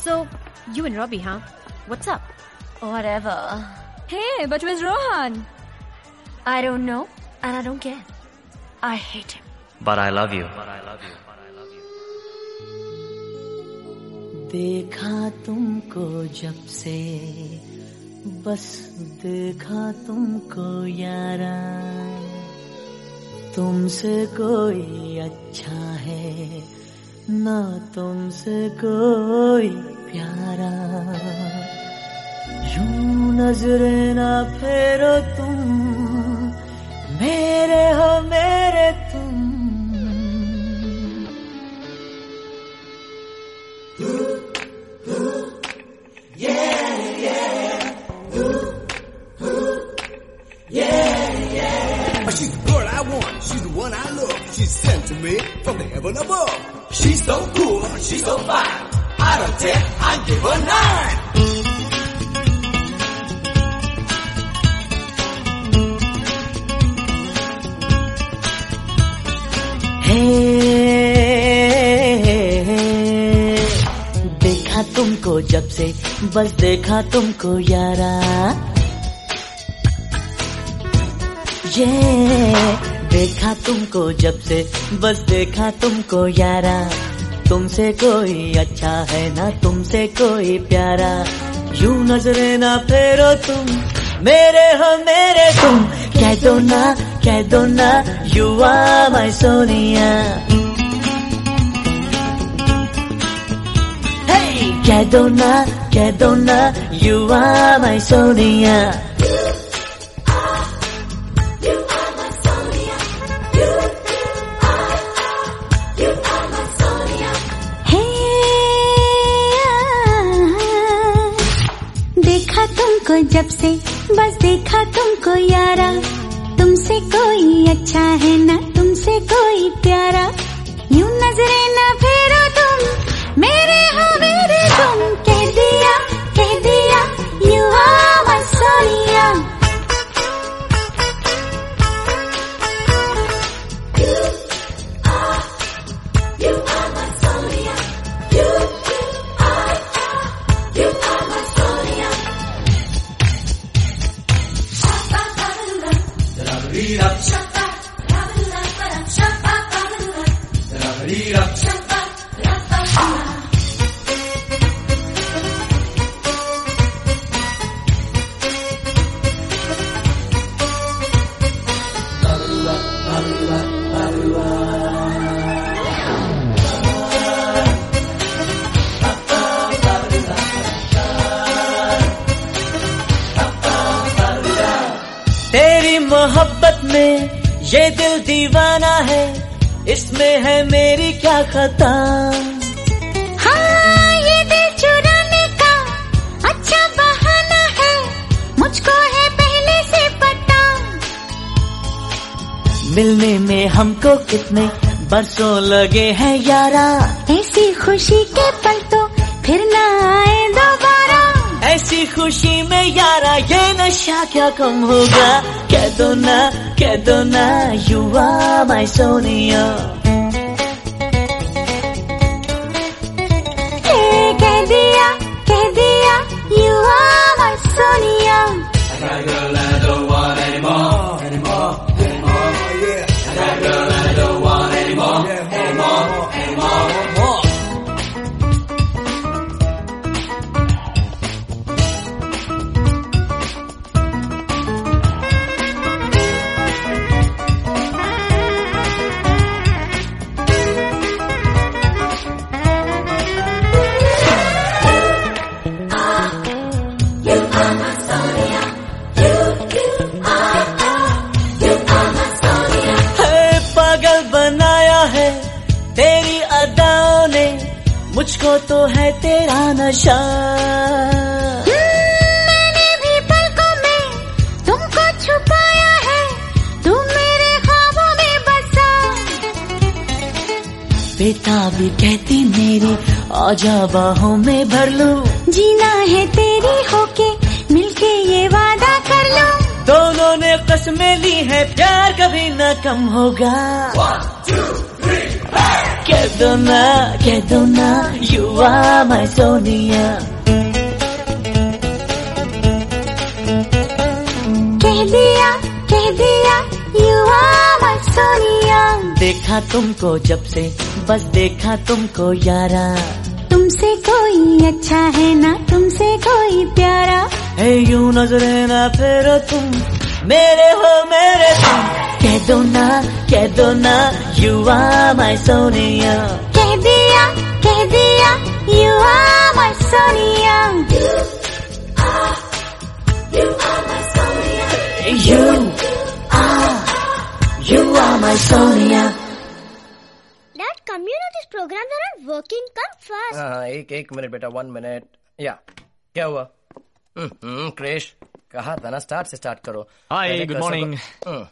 So, you and Robbie, huh? What's up? Whatever. Hey, but where's Rohan? I don't know, and I don't care. I hate him. But I love you. देखा तुमको जब से बस देखा तुमको यारा तुमसे कोई अच्छा है ना तुमसे कोई प्यारा। यूँ नजरे ना फेरो तुम मेरे हो मेरे तुम। I love. She's sent to me from the heaven above. She's so cool, she's so fine. Out of ten, I give her nine. हे देखा तुमको जब से बस देखा तुमको यारा ये देखा तुमको जब से, बस देखा तुमको यारा। तुमसे कोई अच्छा है ना, तुमसे कोई प्यारा। यूँ नजरे ना फेरो तुम, मेरे हो मेरे तुम। कह दो ना, कह दो ना यू आर माय सोनिया कह दो ना, कह दो ना यू आर माय सोनिया। तुमको जब से बस देखा तुमको यारा। तुमसे कोई अच्छा है ना, तुमसे कोई प्यारा। यूँ नजरे ना ये दिल दीवाना है इसमें है मेरी क्या खता? हाँ ये दिल चुराने का अच्छा बहाना है मुझको है पहले से पता। मिलने में हमको कितने बरसों लगे हैं यारा? ऐसी खुशी के पल तो 시작여 건호가 깨도나 깨도나 You are my sonia मुझको तो है तेरा नशा। मैंने भी पलकों छुपाया है तुम मेरे ख्वाबों में बसा। बेटा भी कहती मेरी आजा बाहों में भर लूँ। जीना है तेरी होके मिलके ये वादा कर लो। दोनों ने कसमें ली है प्यार कभी न कम होगा। One, two, hey! कह दिया दिया यू आर माय सोनिया देखा तुमको जब से बस देखा तुमको यारा। तुमसे कोई अच्छा है ना तुमसे कोई प्यारा। है यू नजरे ना फेरो तुम मेरे हो मेरे तुम। कह दो ना कह दो ना यू आर माय सोनिया कह दिया कह दिया you are my Sonia You are, you are my Sonia. Dad, come you know these programs are not working. Come fast. हाँ एक एक मिनट बेटा वन मिनट या क्या हुआ हम्म, हम्म, क्रेश कहा था ना स्टार्ट से स्टार्ट करो Hi, पहले good cursor को- morning. हम्म,